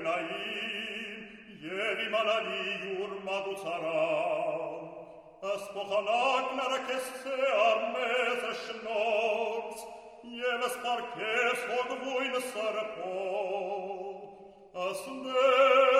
Capernaim, ieri malali urma ducaram, as pochanak narakesse armes eschnorz, jeves parkes hog vuin sarpol, as ne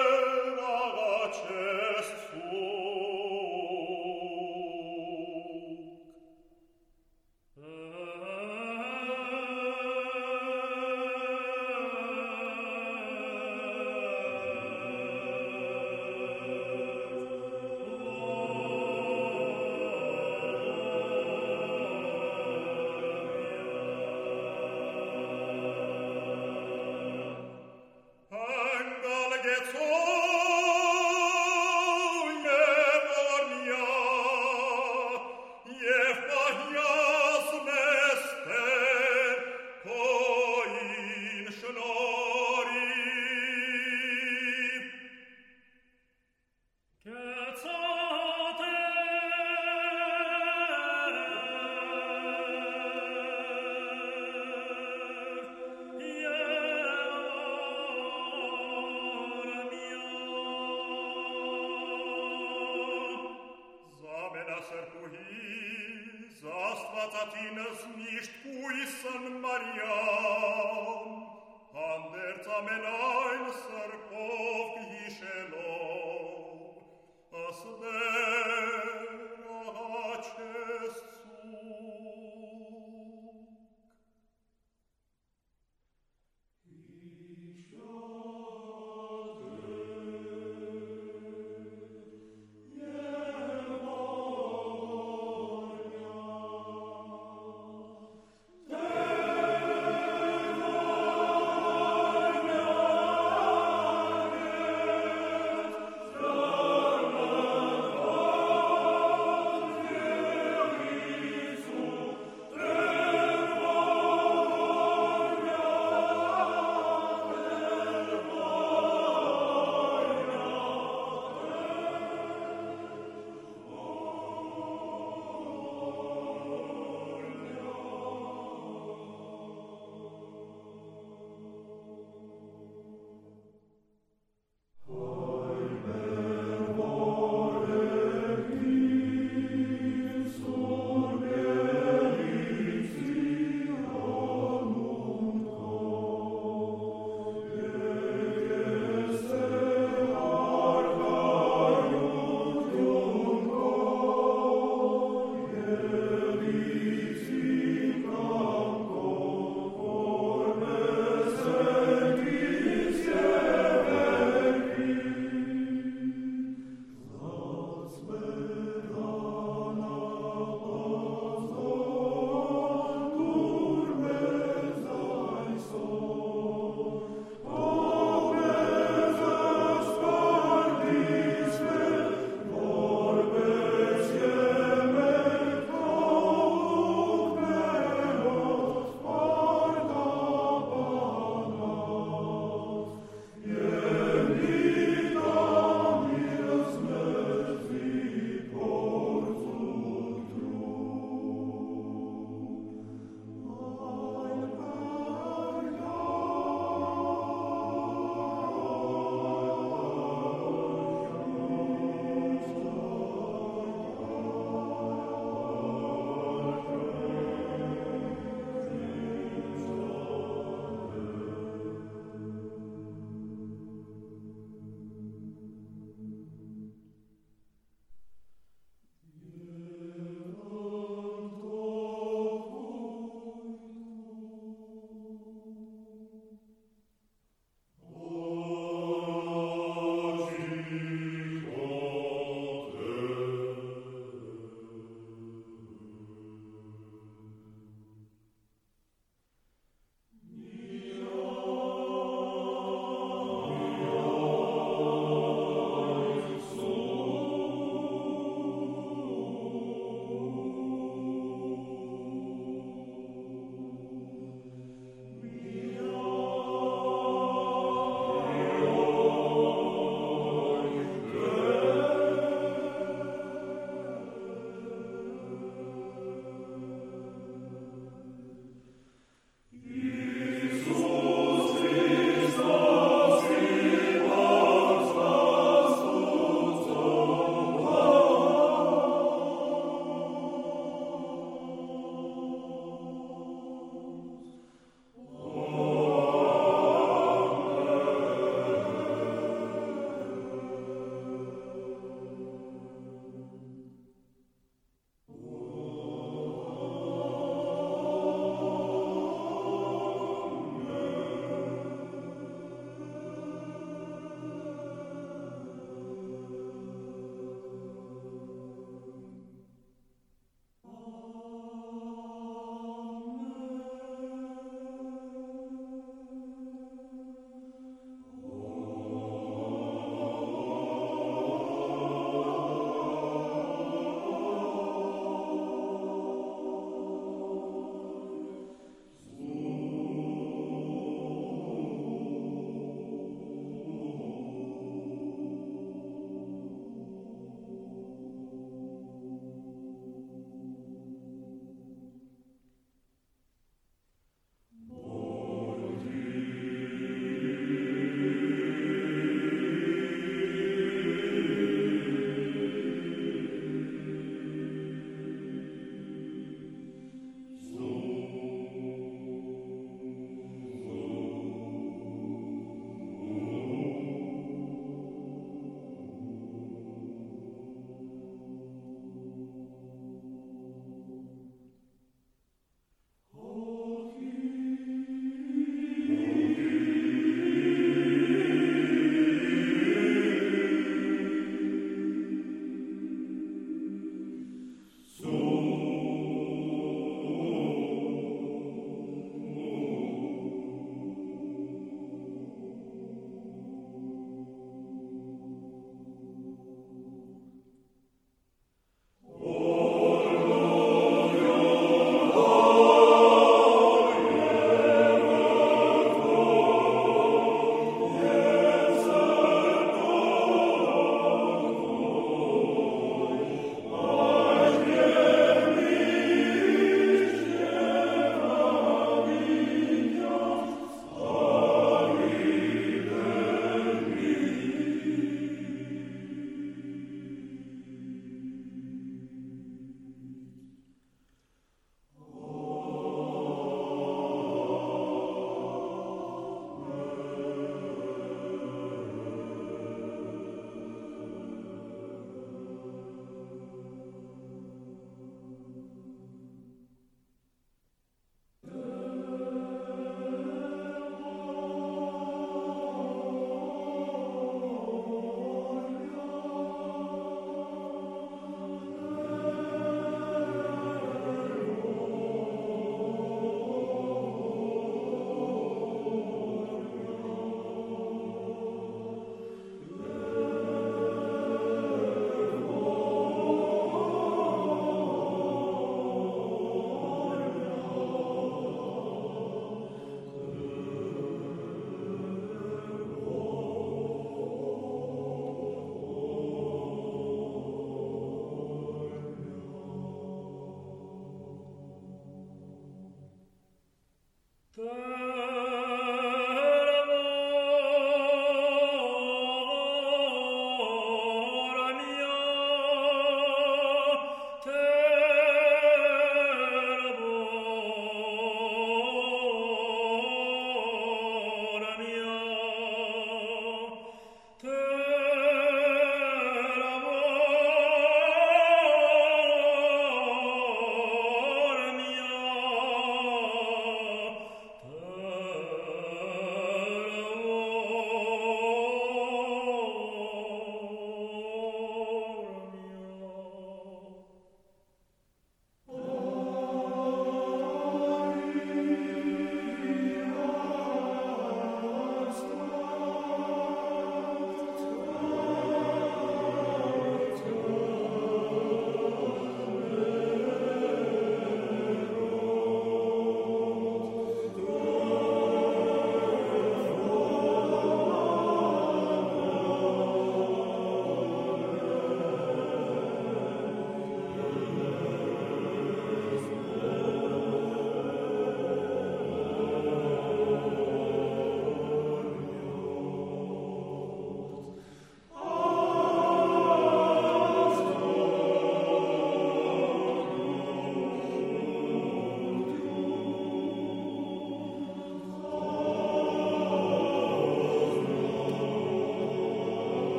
Oh